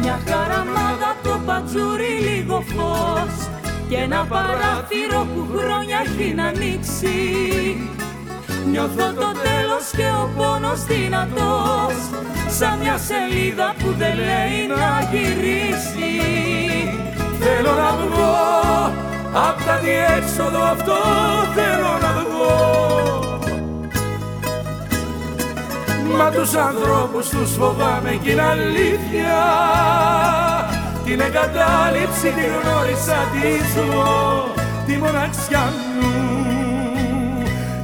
Μια χαραμάδα το πατζούρι λίγο φως και ένα παράθυρο που χρόνια έχει να ανοίξει. Νιώθω το τέλος και ο πόνος δυνατός σαν μια σελίδα που δεν λέει να γυρίσει. Θέλω να βγω απ' τα διέξοδο αυτό θέλω να τους ανθρώπους τους φοβάμαι κι είναι αλήθεια. Την εγκατάλειψη τη γνώρισα τη ζω Τη μοναξιά μου.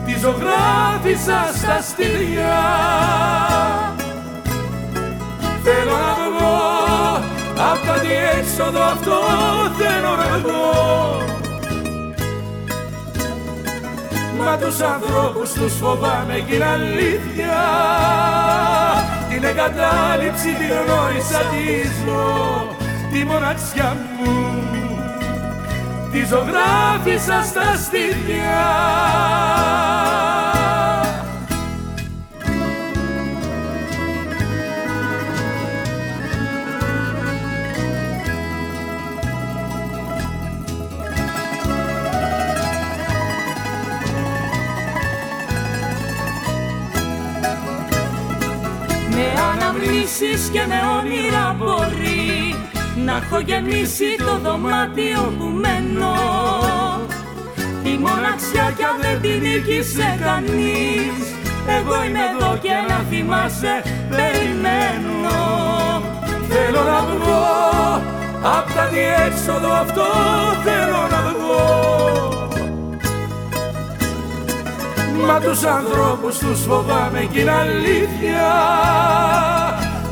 Τη ζωγράφισα στα στυλιά Θέλω να βγω Απ' τα διέξοδο αυτό θέλω να βγω. Μα τους ανθρώπους τους φοβάμαι κι είναι αλήθεια. Την εγκατάλειψη τη γνώρισα τη ζω Τη μοναξιά μου. Τη ζωγράφισα στα στήθια αναμνήσεις και με όνειρα μπορεί να έχω γεμίσει το δωμάτιο που μένω. Τη μοναξιά κι αν δεν την νίκησε κανείς Εγώ είμαι εδώ και να θυμάσαι περιμένω. Θέλω να βγω απ' τα διέξοδο αυτό θέλω να βγω Μα τους ανθρώπους τους φοβάμαι κι είναι αλήθεια.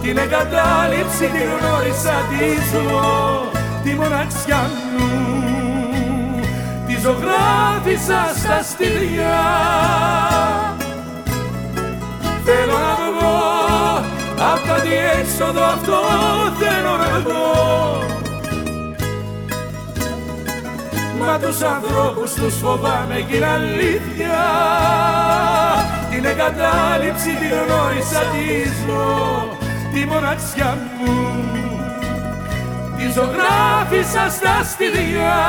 Την εγκατάλειψη τη γνώρισα τη ζω Τη μοναξιά μου. Τη ζωγράφισα στα στυλιά Θέλω να βγω απ' τα διέξοδο αυτό θέλω Μα τους ανθρώπους τους φοβάμαι κι είναι αλήθεια. Την εγκατάλειψη τη γνώρισα τη ζω Τη μοναξιά μου. Τη ζωγράφισα στα στυλιά